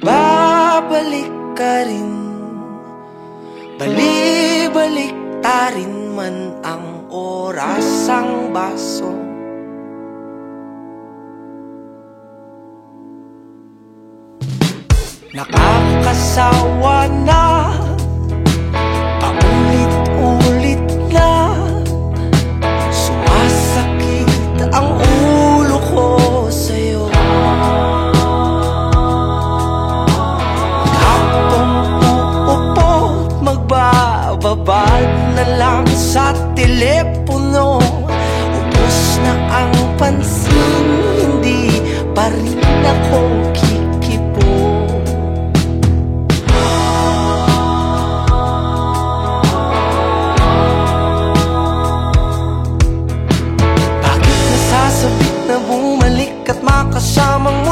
Babalik ka rin. Balibalik ta rin man ang oras ang baso. Nakakasawa na magbababad na lang sa telepono. Ubus na ang pansin, hindi pa rin ako kikipo. Bakit nasasabit na bumalik at makasamang muli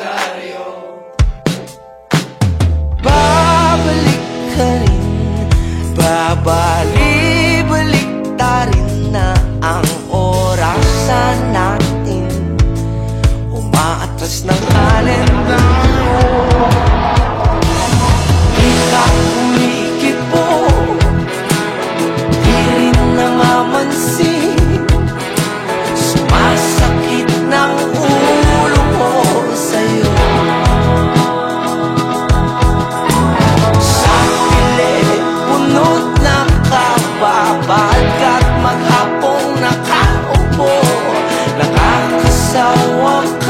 Nakakasawa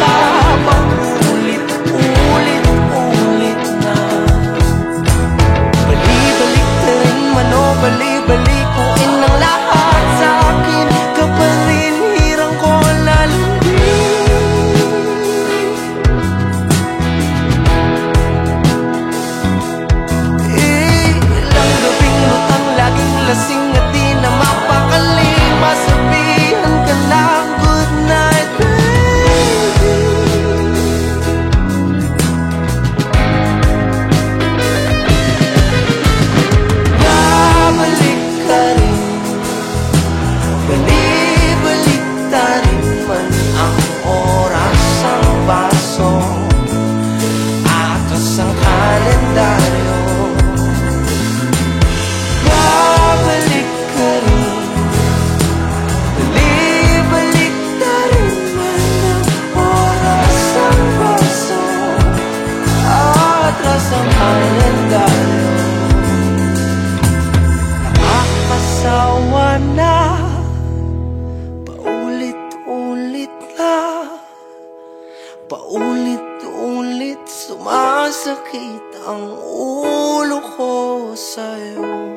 Paulit-ulit Sumasakit ang ulo ko sa'yo